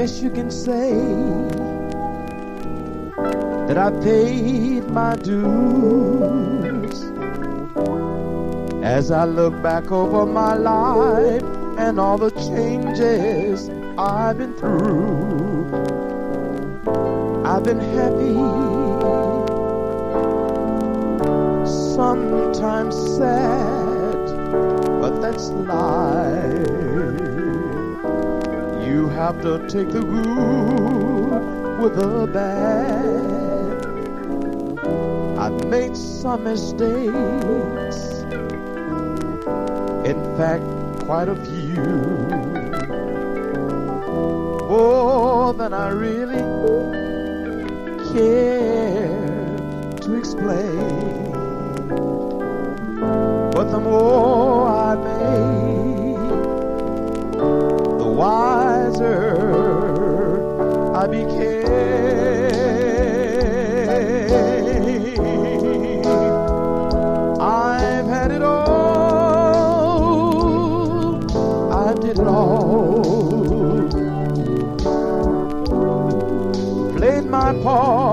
guess you can say that I paid my dues as I look back over my life and all the changes I've been through. I've been happy, sometimes sad, but that's life. You have to take the good with the bad. I've made some mistakes, in fact, quite a few. More than I really care to explain. But the more I became. I've had it all. I did it all. Played my part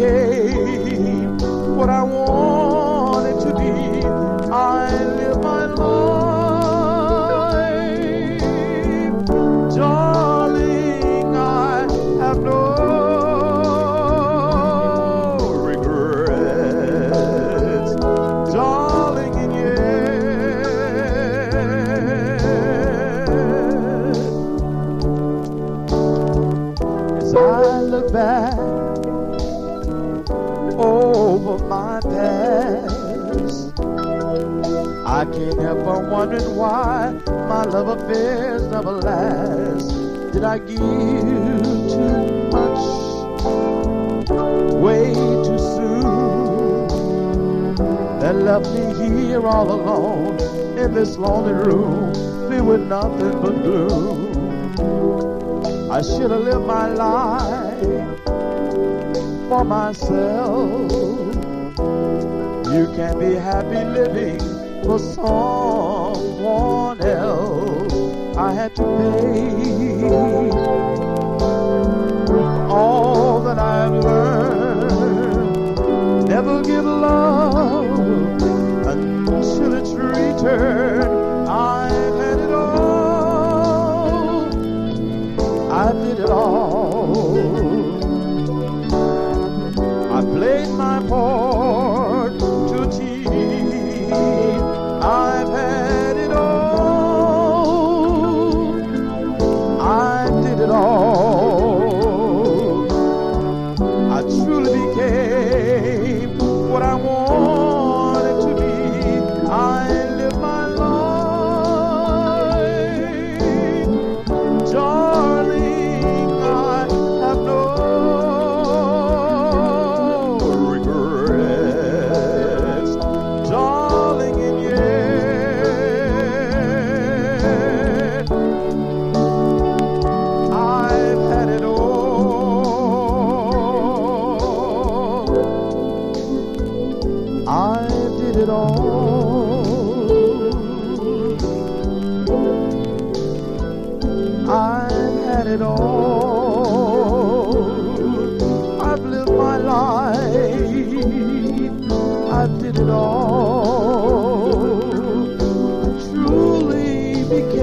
gave what I wanted to be. I live my life, darling. I have no regrets, darling, and yet, as I look back my past. I can't help but wondering why my love affairs never last. Did I give too much way too soon? That left me here all alone in this lonely room, filled with nothing but gloom. I should have lived my life for myself. You can be happy living for someone else. I had to pay all that I've learned. Never give love I did it all. I had it all. I've lived my life. I did it all. I truly became.